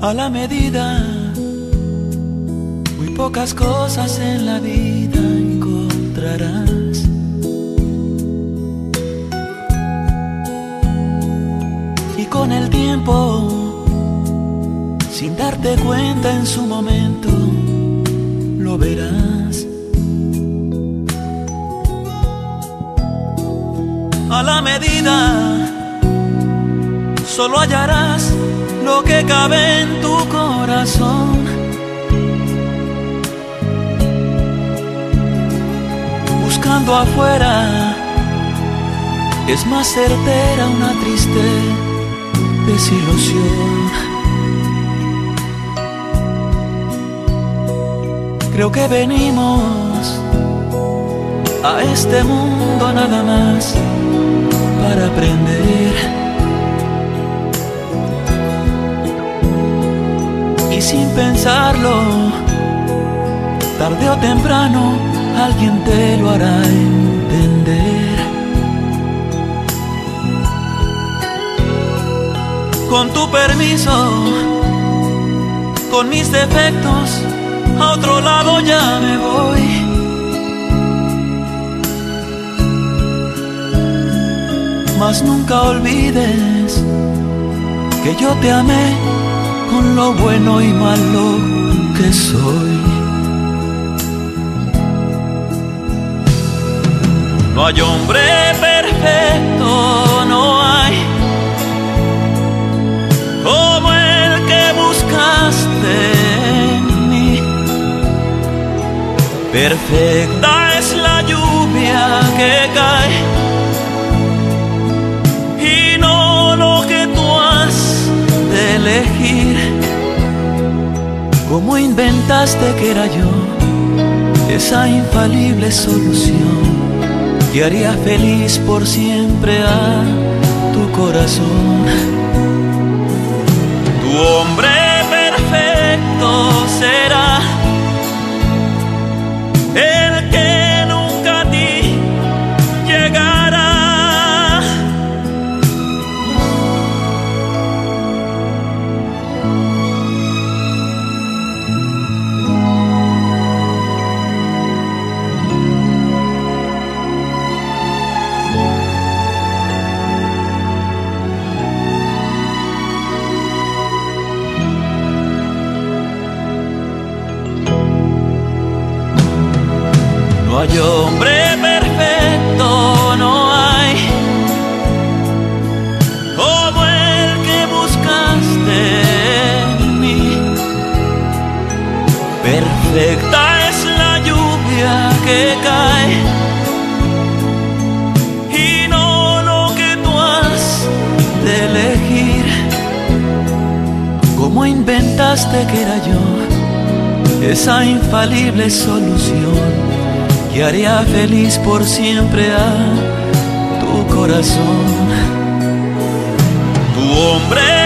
a la medida. Muy pocas cosas en la vida encontrarás. Y con el tiempo, sin darte cuenta en su momento, lo verás. A la medida, solo hallarás lo que cabe en tu corazón. Buscando afuera es más certera una triste desilusión. Creo que venimos a este mundo nada más para aprender sin pensarlo, tarde o temprano alguien te lo hará entender. Con tu permiso, con mis defectos, a otro lado ya me voy. Mas nunca olvides que yo te amé con lo bueno y malo que soy. No hay hombre perfecto, no hay como el que buscaste en mí. Perfecta es la lluvia que cae elegir cómo inventaste que era yo esa infalible solución que haría feliz por siempre a tu corazón. Hay hombre perfecto, no hay como el que buscaste en mí. Perfecta es la lluvia que cae y no lo que tú has de elegir. ¿Cómo inventaste que era yo esa infalible solución? Que haría feliz por siempre a tu corazón. Tu hombre